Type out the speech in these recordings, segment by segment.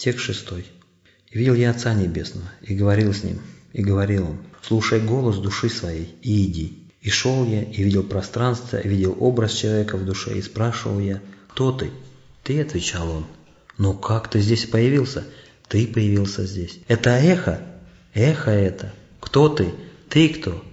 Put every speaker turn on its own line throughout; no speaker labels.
Текст шестой. «И видел я Отца Небесного, и говорил с Ним, и говорил Он, слушай голос души своей, и иди. И шел я, и видел пространство, и видел образ человека в душе, и спрашивал я, кто ты? Ты, отвечал он. Ну как ты здесь появился? Ты появился здесь. Это эхо? Эхо это. Кто ты? Ты кто?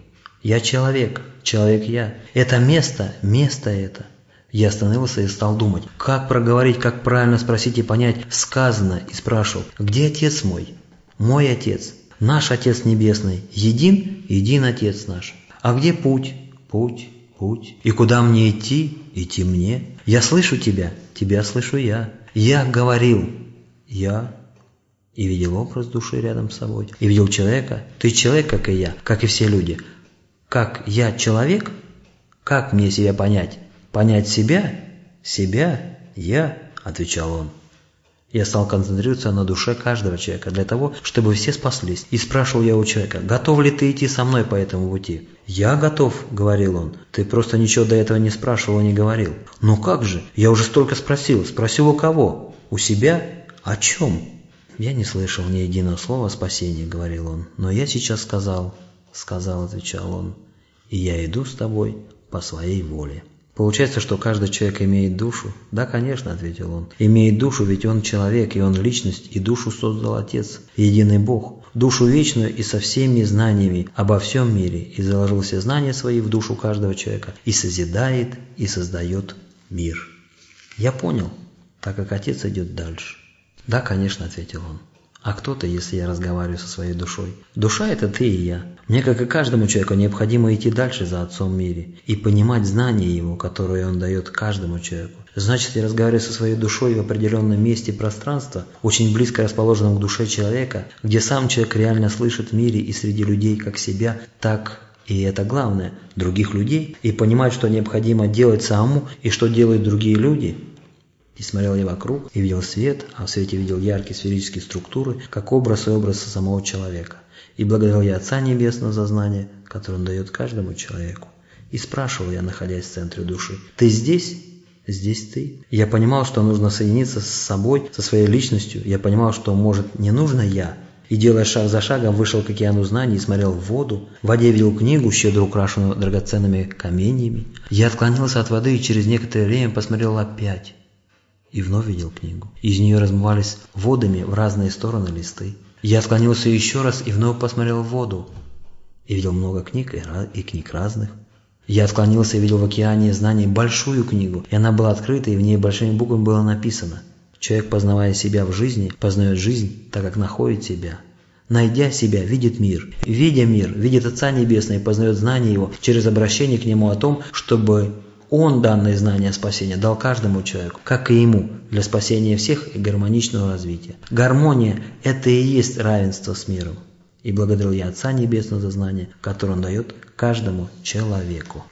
Я человек, человек я. Это место, место это. Я остановился и стал думать, как проговорить, как правильно спросить и понять сказано, и спрашивал, где отец мой? Мой отец, наш Отец Небесный, един, един Отец наш. А где путь? Путь, путь. И куда мне идти? Идти мне. Я слышу тебя, тебя слышу я. Я говорил, я. И видел образ души рядом с собой. И видел человека. Ты человек, как и я, как и все люди. Как я человек? Как мне себя понять? Понять себя? Себя? Я? Отвечал он. Я стал концентрироваться на душе каждого человека для того, чтобы все спаслись. И спрашивал я у человека, готов ли ты идти со мной по этому пути? «Я готов», — говорил он. «Ты просто ничего до этого не спрашивал и не говорил». «Ну как же? Я уже столько спросил. Спросил у кого? У себя? О чем?» «Я не слышал ни единого слова о спасении», — говорил он. «Но я сейчас сказал», — сказал, отвечал он. «И я иду с тобой по своей воле». Получается, что каждый человек имеет душу? Да, конечно, ответил он. Имеет душу, ведь он человек, и он личность, и душу создал Отец, единый Бог. Душу вечную и со всеми знаниями обо всем мире, и заложил все знания свои в душу каждого человека, и созидает, и создает мир. Я понял, так как Отец идет дальше. Да, конечно, ответил он. А кто ты, если я разговариваю со своей душой? Душа – это ты и я. Мне, как и каждому человеку, необходимо идти дальше за Отцом в мире и понимать знания Его, которые Он дает каждому человеку. Значит, я разговариваю со своей душой в определенном месте пространства, очень близко расположенном к душе человека, где сам человек реально слышит в мире и среди людей как себя, так и это главное, других людей, и понимать, что необходимо делать самому и что делают другие люди – и смотрел я вокруг, и видел свет, а в свете видел яркие сферические структуры, как образ и образ самого человека. И благодарил я Отца Небесного за знание, которое Он дает каждому человеку. И спрашивал я, находясь в центре души, «Ты здесь?» Здесь ты. Я понимал, что нужно соединиться с собой, со своей личностью. Я понимал, что, может, не нужно я. И, делая шаг за шагом, вышел к океану знаний и смотрел в воду. В воде видел книгу, щедро украшенную драгоценными каменьями. Я отклонился от воды и через некоторое время посмотрел опять и вновь видел книгу. Из нее размывались водами в разные стороны листы. Я склонился еще раз и вновь посмотрел в воду. И видел много книг и книг разных. Я отклонился и видел в океане знаний большую книгу, и она была открыта, и в ней большими буквами было написано «Человек, познавая себя в жизни, познает жизнь, так как находит себя». Найдя себя, видит мир. Видя мир, видит Отца Небесного и познает знание Его через обращение к Нему о том, чтобы он данное знание спасения дал каждому человеку, как и ему, для спасения всех и гармоничного развития. Гармония – это и есть равенство с миром. И благодарил я Отца Небесного за знание, которое Он дает каждому человеку.